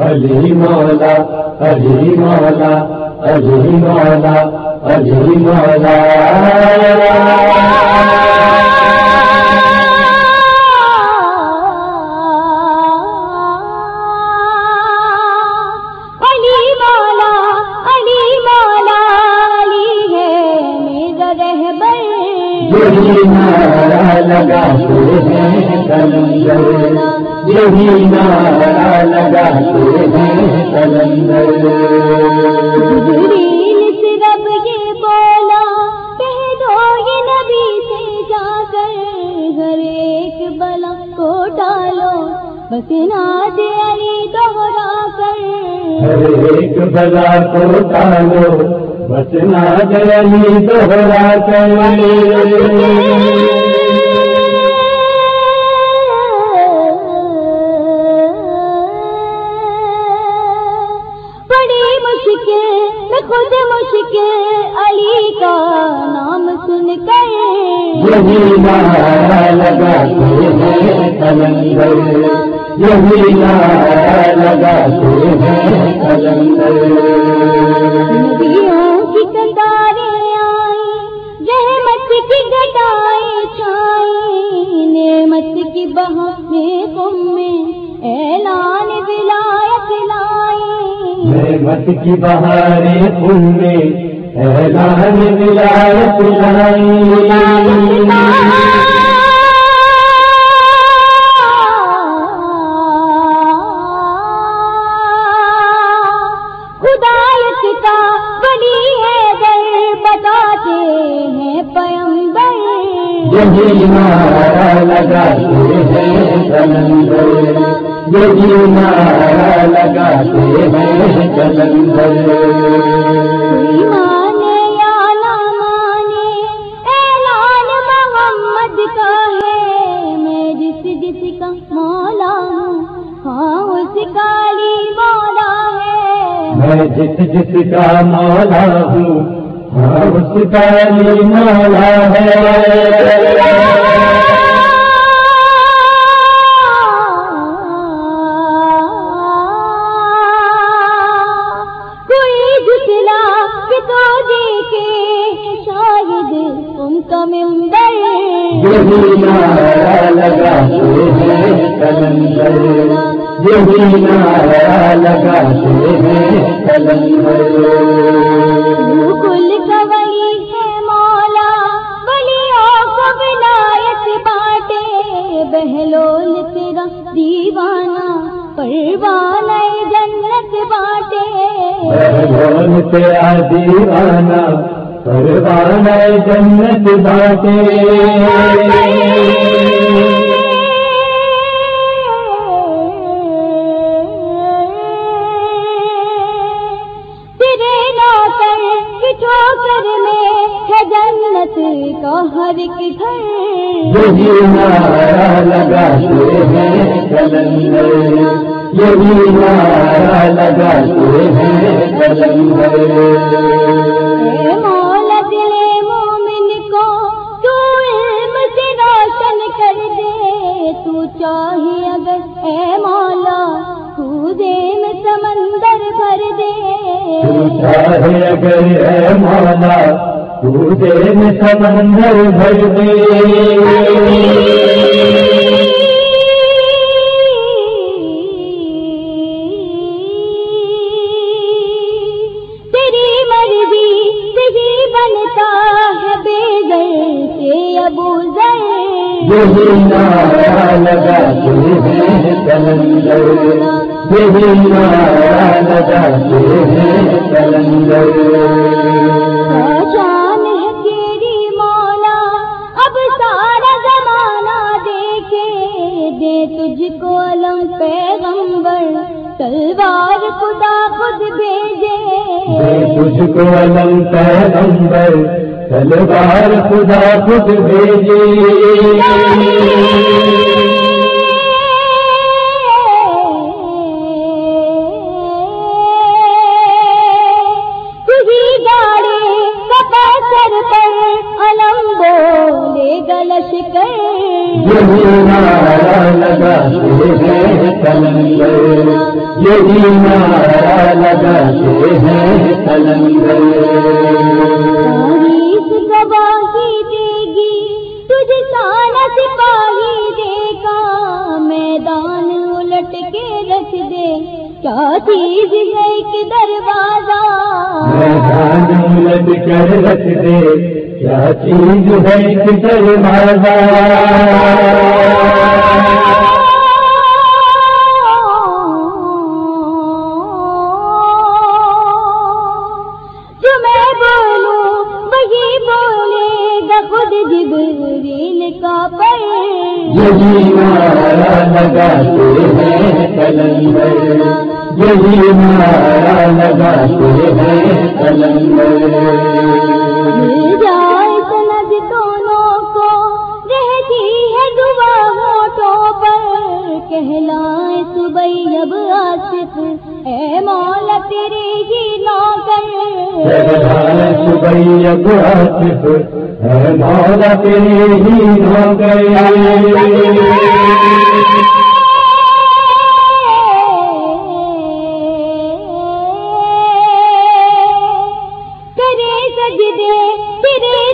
علی مولا علی مولا علی مولا علی مولا نعرہ لگاتے ہیں یہی لگاتے ہیں کلندر جبریل سے رب یہ بولا کہہ دو یہ نبی سے جا کر ہر ایک بلا کو ڈالو بس ناد علی دوہرا کر ہر ایک بلا کو ڈالو بچنا گلی دوہرا کر۔ خود مشکل علی کا نام سن کر یہی نارا لگاتے ہیں کلندر، یہی نارا لگاتے ہیں نعمت کی بہاریں پھول میں اعلان ولایت لائی یہی نعرہ لگاتے ہیں کلندر یہی لگاتے ہیں کلندر میں جس جس کا مولا ہوں ہاں اس کا مولا ہے۔ ان کا ممبر لگاتے ہیں کلندر۔ یہی نعرہ لگاتے ہیں کلندر۔ کل کا ولی ہے مولا ولیوں کو ولایت بانٹے۔ بہلول تیرا دیوانہ پروانہ جنت بانٹے۔ بھگوان تیرا دیوانہ پروانہ جنت ہے جنت کا یہی نعرہ لگاتے ہیں کلندر یہی لگاتے ہیں کلندر کر دے تو چاہے اگر اے مولا کودے میں سمندر بھر دے۔ چاہے اگر ہے مولا تو دے میں سمندر بھر دے۔ بنتا ہے بے گر سے ابو ذر۔ یہی نعرہ لگاتے ہیں کلندر یہی لگاتے ہیں کلندر ہے تیری مولا اب سارا زمانہ دیکھے دے تجھ کو علم پیغمبر، تلوار خدا خود بھیجے۔ میں تجھ کو علم پیغمبر تلوار خدا خود بھیجے تجھی گاڑی کپا سر یہی نارا لگاتے ہیں کلندر یہی گواہی دے گی، تجھ سارا سپاہی دے گا۔ میدان الٹ کے رکھ دے، کیا چیز ہے کہ دروازہ؟ میدان الٹ کر رکھ دے، کیا چیز ہے کہ دروازہ؟ خود جبریل کا پر۔ یہی نارا لگاتے ہیں کلندر یہی نارا لگاتے ہیں کلندر مل جائے سند دونوں کو رہتی ہے دعا ہوٹوں پر۔ کہلائے صبح اب آصف اے مولا تیری ہی صبح ہے مولا تیرے ہی ہو گئے کرے سجدے تیرے